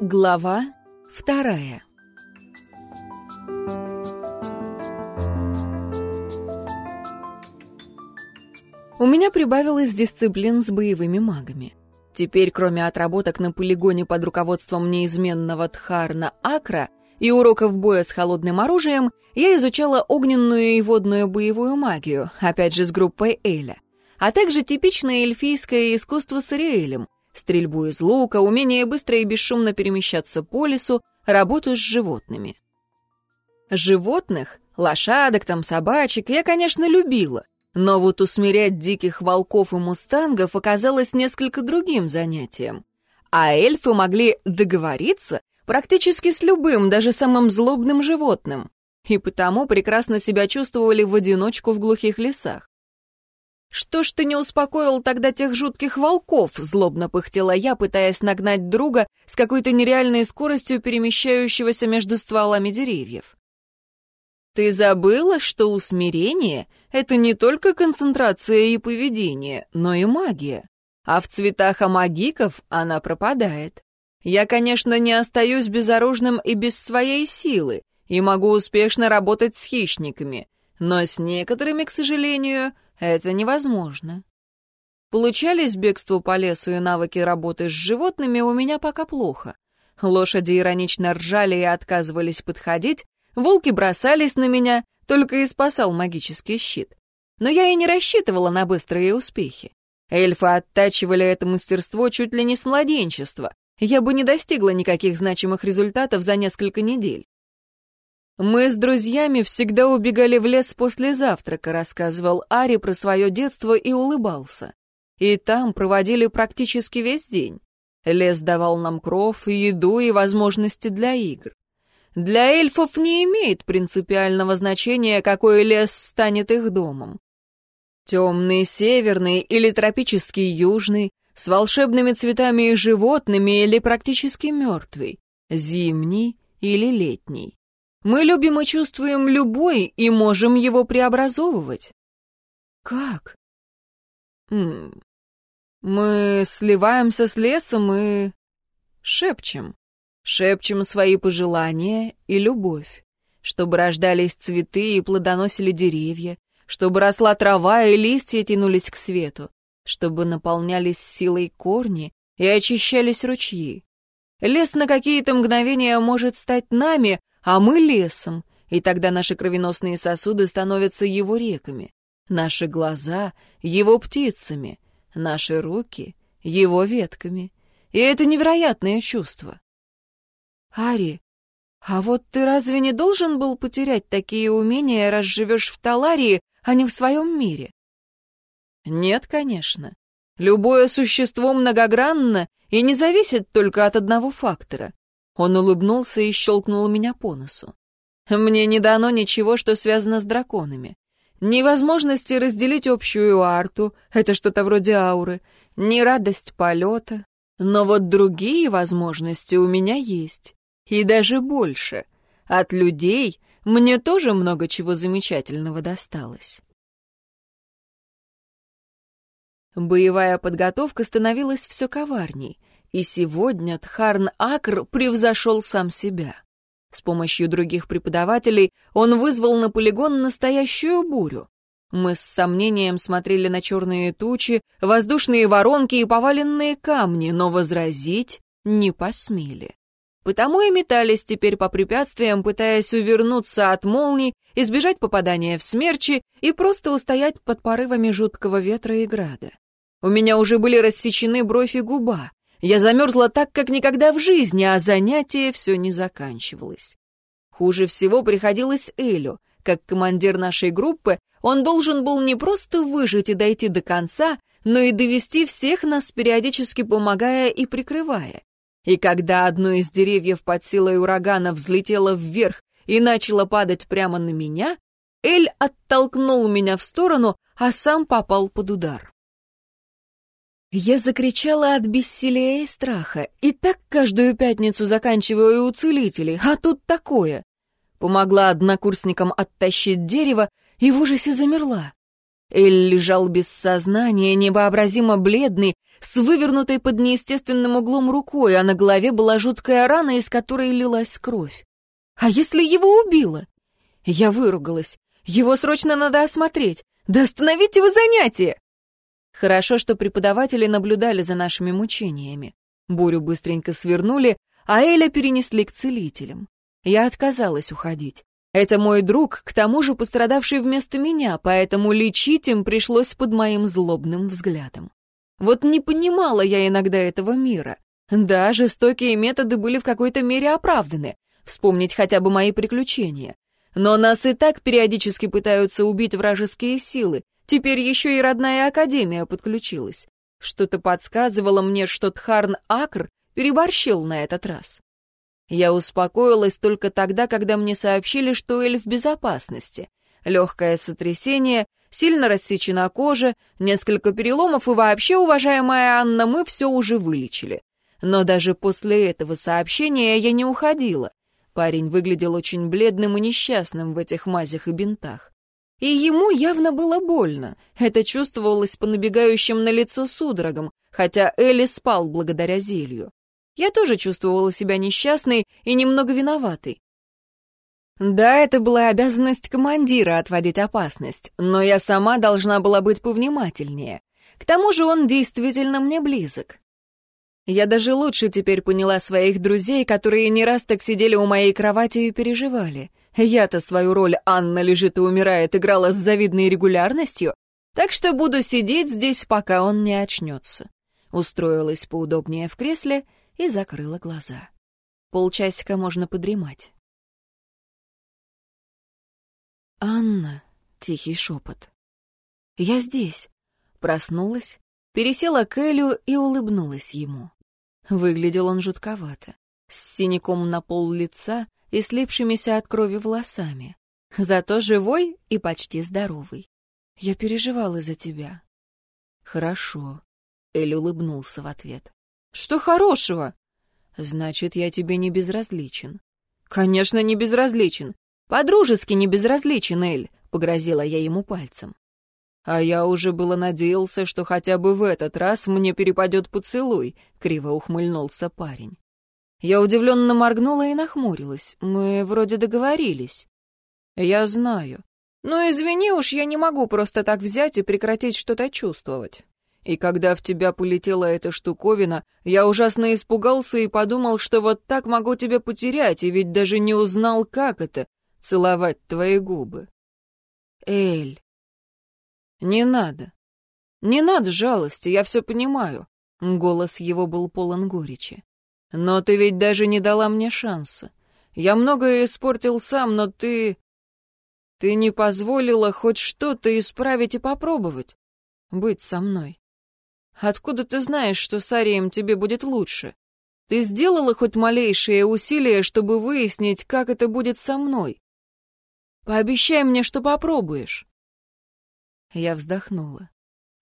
Глава вторая У меня прибавилось дисциплин с боевыми магами. Теперь, кроме отработок на полигоне под руководством неизменного Тхарна Акра и уроков боя с холодным оружием, я изучала огненную и водную боевую магию, опять же с группой Эля, а также типичное эльфийское искусство с Ариэлем, стрельбу из лука, умение быстро и бесшумно перемещаться по лесу, работу с животными. Животных, лошадок там, собачек, я, конечно, любила, но вот усмирять диких волков и мустангов оказалось несколько другим занятием. А эльфы могли договориться практически с любым, даже самым злобным животным, и потому прекрасно себя чувствовали в одиночку в глухих лесах. «Что ж ты не успокоил тогда тех жутких волков?» — злобно пыхтела я, пытаясь нагнать друга с какой-то нереальной скоростью перемещающегося между стволами деревьев. «Ты забыла, что усмирение — это не только концентрация и поведение, но и магия. А в цветах амагиков она пропадает. Я, конечно, не остаюсь безоружным и без своей силы, и могу успешно работать с хищниками, но с некоторыми, к сожалению, это невозможно. Получались бегство по лесу и навыки работы с животными у меня пока плохо. Лошади иронично ржали и отказывались подходить, волки бросались на меня, только и спасал магический щит. Но я и не рассчитывала на быстрые успехи. Эльфы оттачивали это мастерство чуть ли не с младенчества. Я бы не достигла никаких значимых результатов за несколько недель. «Мы с друзьями всегда убегали в лес после завтрака», рассказывал Ари про свое детство и улыбался. И там проводили практически весь день. Лес давал нам кров, еду и возможности для игр. Для эльфов не имеет принципиального значения, какой лес станет их домом. Темный, северный или тропический южный, с волшебными цветами и животными или практически мертвый, зимний или летний. Мы любим и чувствуем любой и можем его преобразовывать. Как? Мы сливаемся с лесом и шепчем. Шепчем свои пожелания и любовь. Чтобы рождались цветы и плодоносили деревья, чтобы росла трава и листья тянулись к свету, чтобы наполнялись силой корни и очищались ручьи. Лес на какие-то мгновения может стать нами, а мы лесом, и тогда наши кровеносные сосуды становятся его реками, наши глаза — его птицами, наши руки — его ветками. И это невероятное чувство. Ари, а вот ты разве не должен был потерять такие умения, раз живешь в Таларии, а не в своем мире? Нет, конечно. Любое существо многогранно и не зависит только от одного фактора. Он улыбнулся и щелкнул меня по носу. «Мне не дано ничего, что связано с драконами. Ни возможности разделить общую арту, это что-то вроде ауры, ни радость полета. Но вот другие возможности у меня есть. И даже больше. От людей мне тоже много чего замечательного досталось». Боевая подготовка становилась все коварней — и сегодня Тхарн Акр превзошел сам себя. С помощью других преподавателей он вызвал на полигон настоящую бурю. Мы с сомнением смотрели на черные тучи, воздушные воронки и поваленные камни, но возразить не посмели. Потому и метались теперь по препятствиям, пытаясь увернуться от молний, избежать попадания в смерчи и просто устоять под порывами жуткого ветра и града. У меня уже были рассечены бровь и губа. Я замерзла так, как никогда в жизни, а занятие все не заканчивалось. Хуже всего приходилось Элю. Как командир нашей группы, он должен был не просто выжить и дойти до конца, но и довести всех нас, периодически помогая и прикрывая. И когда одно из деревьев под силой урагана взлетело вверх и начало падать прямо на меня, Эль оттолкнул меня в сторону, а сам попал под удар. Я закричала от бессилия и страха. И так каждую пятницу заканчиваю у целителей, а тут такое. Помогла однокурсникам оттащить дерево и в ужасе замерла. Эль лежал без сознания, невообразимо бледный, с вывернутой под неестественным углом рукой, а на голове была жуткая рана, из которой лилась кровь. А если его убило? Я выругалась. Его срочно надо осмотреть. Да остановите вы занятие! Хорошо, что преподаватели наблюдали за нашими мучениями. Бурю быстренько свернули, а Эля перенесли к целителям. Я отказалась уходить. Это мой друг, к тому же пострадавший вместо меня, поэтому лечить им пришлось под моим злобным взглядом. Вот не понимала я иногда этого мира. Да, жестокие методы были в какой-то мере оправданы. Вспомнить хотя бы мои приключения. Но нас и так периодически пытаются убить вражеские силы. Теперь еще и родная академия подключилась. Что-то подсказывало мне, что Тхарн Акр переборщил на этот раз. Я успокоилась только тогда, когда мне сообщили, что Эль в безопасности. Легкое сотрясение, сильно рассечена кожа, несколько переломов и вообще, уважаемая Анна, мы все уже вылечили. Но даже после этого сообщения я не уходила. Парень выглядел очень бледным и несчастным в этих мазях и бинтах. И ему явно было больно. Это чувствовалось по набегающим на лицо судорогам, хотя Элли спал благодаря зелью. Я тоже чувствовала себя несчастной и немного виноватой. Да, это была обязанность командира отводить опасность, но я сама должна была быть повнимательнее. К тому же он действительно мне близок. Я даже лучше теперь поняла своих друзей, которые не раз так сидели у моей кровати и переживали. Я-то свою роль «Анна лежит и умирает» играла с завидной регулярностью, так что буду сидеть здесь, пока он не очнется. Устроилась поудобнее в кресле и закрыла глаза. Полчасика можно подремать. «Анна», — тихий шепот. «Я здесь». Проснулась, пересела к Элю и улыбнулась ему. Выглядел он жутковато, с синяком на пол лица и слипшимися от крови волосами. Зато живой и почти здоровый. Я переживала за тебя. Хорошо. Эль улыбнулся в ответ. Что хорошего? Значит, я тебе не безразличен. Конечно, не безразличен. По-дружески не безразличен, Эль, погрозила я ему пальцем. «А я уже было надеялся, что хотя бы в этот раз мне перепадет поцелуй», — криво ухмыльнулся парень. Я удивленно моргнула и нахмурилась. Мы вроде договорились. «Я знаю. Но извини уж, я не могу просто так взять и прекратить что-то чувствовать. И когда в тебя полетела эта штуковина, я ужасно испугался и подумал, что вот так могу тебя потерять, и ведь даже не узнал, как это — целовать твои губы. Эль, «Не надо. Не надо жалости, я все понимаю». Голос его был полон горечи. «Но ты ведь даже не дала мне шанса. Я многое испортил сам, но ты... Ты не позволила хоть что-то исправить и попробовать. Быть со мной. Откуда ты знаешь, что с Арием тебе будет лучше? Ты сделала хоть малейшее усилие, чтобы выяснить, как это будет со мной? Пообещай мне, что попробуешь». Я вздохнула.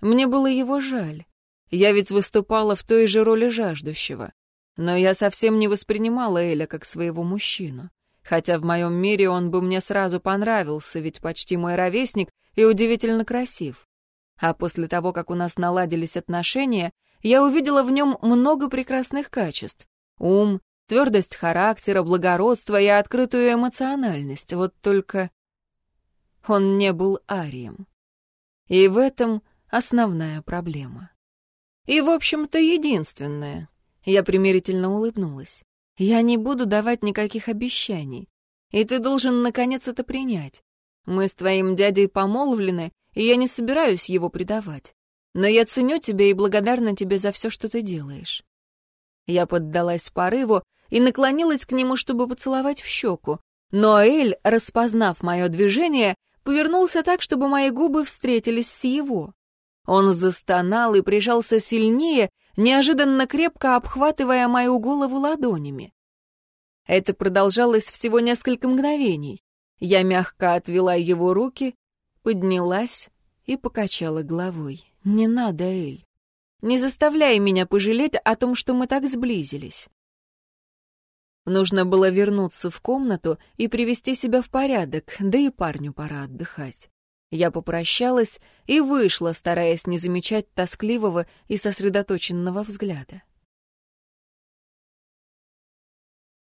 Мне было его жаль. Я ведь выступала в той же роли жаждущего. Но я совсем не воспринимала Эля как своего мужчину. Хотя в моем мире он бы мне сразу понравился, ведь почти мой ровесник и удивительно красив. А после того, как у нас наладились отношения, я увидела в нем много прекрасных качеств. Ум, твердость характера, благородство и открытую эмоциональность. Вот только он не был арием. И в этом основная проблема. И, в общем-то, единственная. Я примирительно улыбнулась. Я не буду давать никаких обещаний. И ты должен, наконец, это принять. Мы с твоим дядей помолвлены, и я не собираюсь его предавать. Но я ценю тебя и благодарна тебе за все, что ты делаешь. Я поддалась порыву и наклонилась к нему, чтобы поцеловать в щеку. Но Эль, распознав мое движение, повернулся так, чтобы мои губы встретились с его. Он застонал и прижался сильнее, неожиданно крепко обхватывая мою голову ладонями. Это продолжалось всего несколько мгновений. Я мягко отвела его руки, поднялась и покачала головой. «Не надо, Эль. Не заставляй меня пожалеть о том, что мы так сблизились. Нужно было вернуться в комнату и привести себя в порядок, да и парню пора отдыхать. Я попрощалась и вышла, стараясь не замечать тоскливого и сосредоточенного взгляда.